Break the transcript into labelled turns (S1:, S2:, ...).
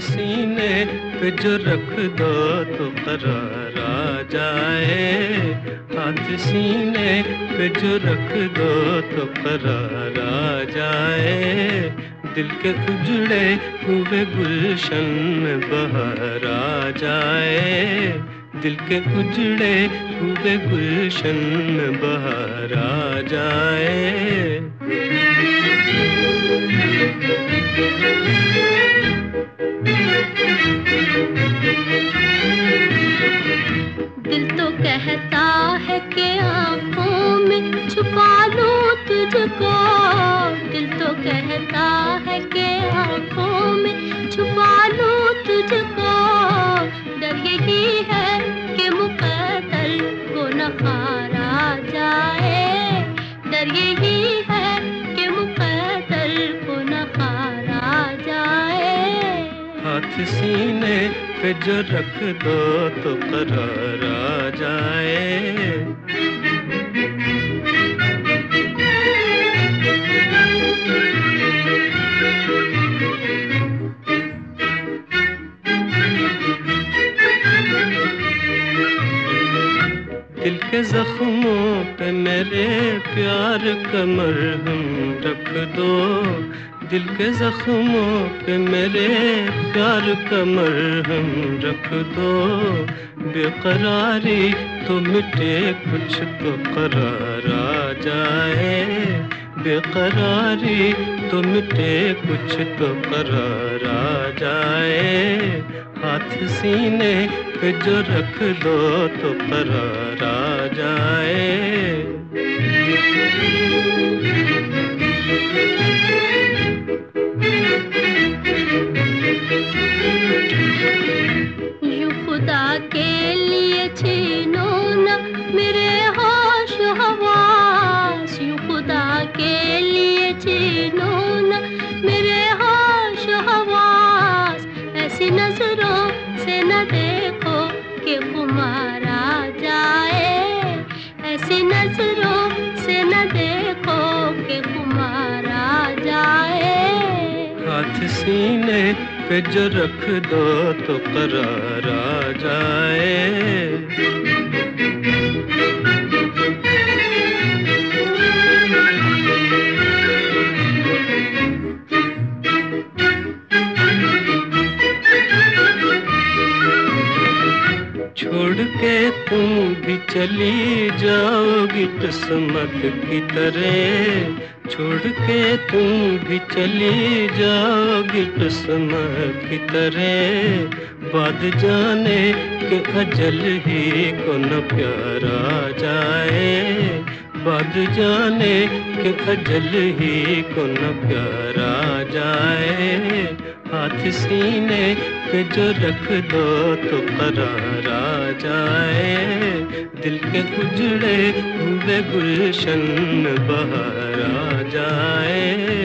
S1: سینے پہ جو رکھ دو تو قرار آ جائے۔ ہاتھ سینے پہ جو رکھ دو تو قرار آ جائے۔ دل کے اجڑے ہوئے گلشن میں بہار آ جائے۔ دل کے اجڑے ہوئے گلشن میں بہار آ جائے۔
S2: تو کہتا ہے کہ آنکھوں میں چھپا لوں تجھ کو ڈر یہی ہے کہ مقدر کو نخار آ جائے۔ ڈر یہی ہے کہ مقدر کو نخار آ جائے۔
S1: ہاتھ سینے پہ جو رکھ دو تو قرار آ جائے۔ دل کے زخموں پہ میرے پیار کا مرہم رکھ دو۔ دل کے زخموں پہ میرے پیار کا مرہم رکھ دو۔ بے قراری تو مٹے کچھ تو قرار آ جائے۔ بے قراری تو مٹے کچھ تو قرار آ جائے۔ ہاتھ سینے پہ جو رکھ دو تو قرار آ جائے۔
S2: ایسی نظروں سے نہ دیکھو کہ کمارا جائے۔
S1: ہاتھ سینے پہ جو رکھ دو تو قرار آ جائے۔ چھوڑ کے تم بھی چلی جاؤ گی قسمت کی طرح چھوڑ کے تم بھی چلی جاؤ گی قسمت کی طرح باد جانے کہ اجل ہی کو نہ پیارا جائے باد جانے کہ اجل ہی کو نہ پیارا جائے ہاتھ سینے پہ جو رکھ دو تو قرار آ جائے۔ دل کے گجڑے ہوئے گلشن بہار آ جائے۔